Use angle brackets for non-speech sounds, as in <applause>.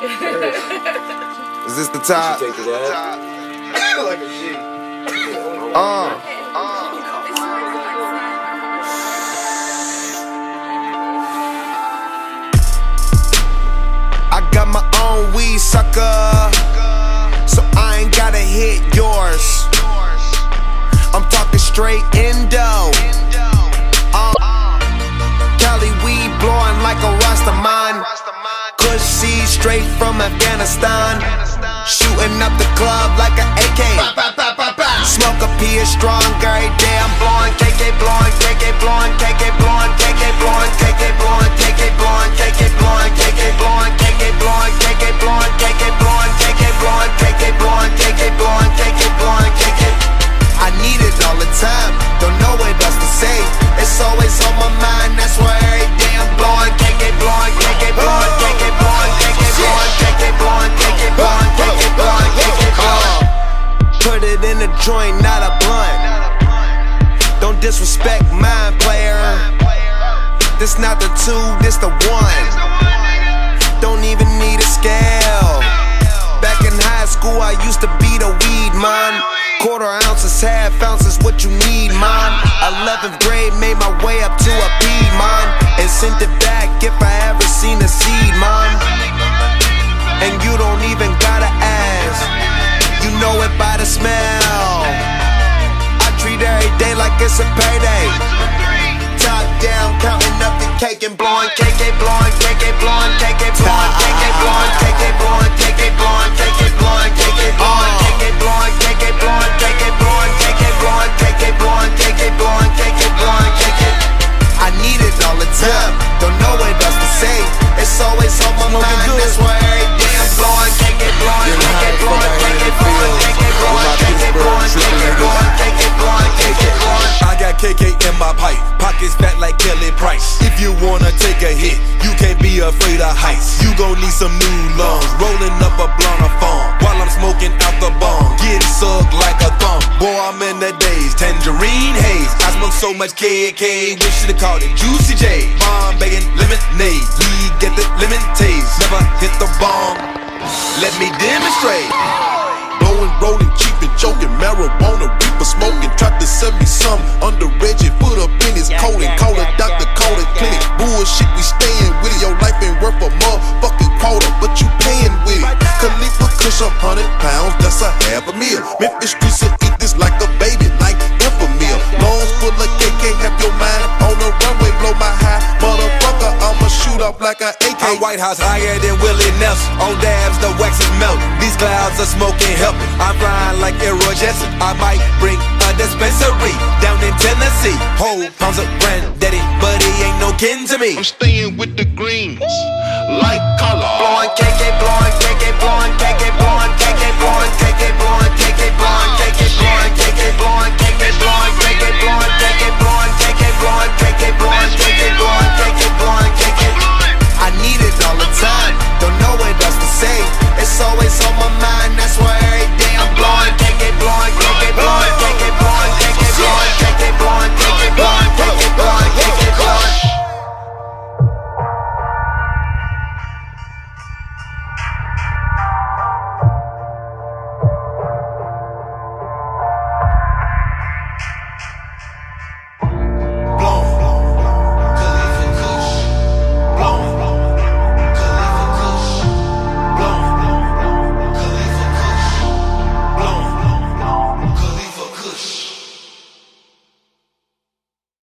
<laughs> Is this the top? Take it out. like a G. Uh. I got my own weed sucker, so I ain't gotta hit yours. I'm talking straight indo. Afghanistan. Shooting up the club like an AK. Smoke a P is strong, every day I'm blowing. KK blowing, KK blowing, joint, not a blunt. Don't disrespect mine, player. This not the two, this the one. Don't even need a scale. Back in high school, I used to be the weed man. Quarter ounces, half ounces, what you need, man. 11th grade, made my way up to a P, it's a payday. Top down, counting up the cake and blowing, KK you can't be afraid of heights. You gon' need some new lungs, rolling up a blunt of fun while I'm smoking out the bomb, getting sucked like a thumb. Boy, I'm in the days, tangerine haze. I smoke so much KK, wish have called it Juicy J. Bomb bacon lemonade, we get the lemon taste. Never hit the bomb, let me demonstrate. Blowing, rolling, cheap and joking. Marijuana, reaper smoking. Tried to sell me some a motherfucking quarter, but you paying with it. Khalifa Kush, a hundred pounds, that's a half a meal. Memphis streets will eat this like a baby, like Enfamil. Lungs full of KK, have your mind on the runway, blow my high. Motherfucker, I'ma shoot up like a AK. I'm White House higher than Willie Nelson. On dabs, the wax is melting. These clouds are smoking helping. I'm flying like Elroy Jetson. I might bring a dispensary down in Tennessee. Whole pounds of granddaddy, but he ain't no kin to me. I'm staying with KK